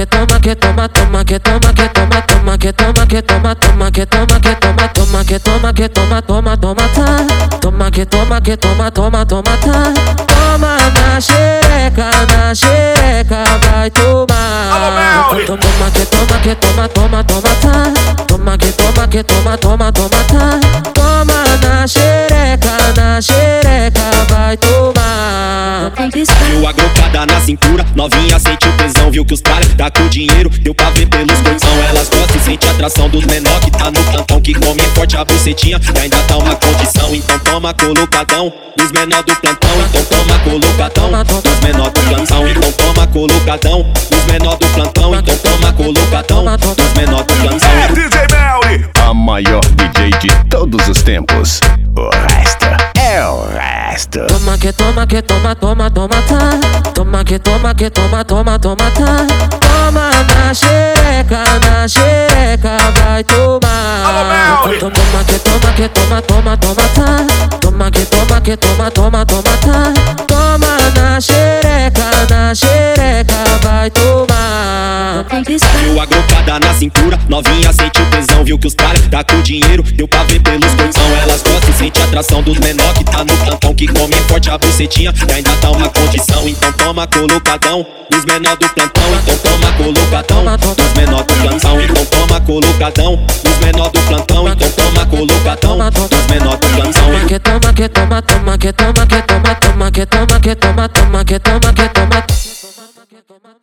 que toma, que toma, toma, que toma, que toma, toma, que toma, que toma, toma, que toma, que toma, toma, que toma, que toma, toma, toma, tá. Toma que toma, que toma, toma, toma, tá. Toma na xereca, na xereca, vai tomar. Toma que toma, que toma, toma, toma, tá. Toma que toma, que toma, toma, toma, tá. Toma na xereca, tomar. Viu a grocada na cintura, novinha sente o tesão Viu que os caras tá com dinheiro, deu pra ver pelos coração Elas gostam e sente a atração dos menor que tá no plantão. Que come forte a bucetinha e ainda dá uma condição. Então toma colocadão dos menor do plantão. Então toma colocadão dos menor do plantão. Então toma colocadão dos menor do plantão. Então toma colocadão dos menor do plantão. É DJ Melly, A maior DJ de todos os tempos. O resto resto. Toma que toma, que toma, toma, toma, tá. Toma que toma, que toma, toma, toma, tá. Toma na xereca, na xereca, vai tomar. Toma que toma, que toma, toma, toma, tá. Toma que toma, que toma, toma, toma, tá. Toma na xereca, na xereca, vai tomar. Viu a grocada na cintura, novinha sente o tesão Viu que os caras tá com dinheiro, deu pra ver pelos coração Elas gostam e sente a atração dos menor que tá no Que come forte a bucetinha e ainda dá uma condição. Então toma colocadão dos menor do plantão. Então toma colocadão dos menor do plantão. Então toma colocadão dos menor do plantão. Então toma colocadão dos menor do plantão. Que toma, que toma, toma que toma, que toma, toma que toma, que toma, toma que toma, que toma.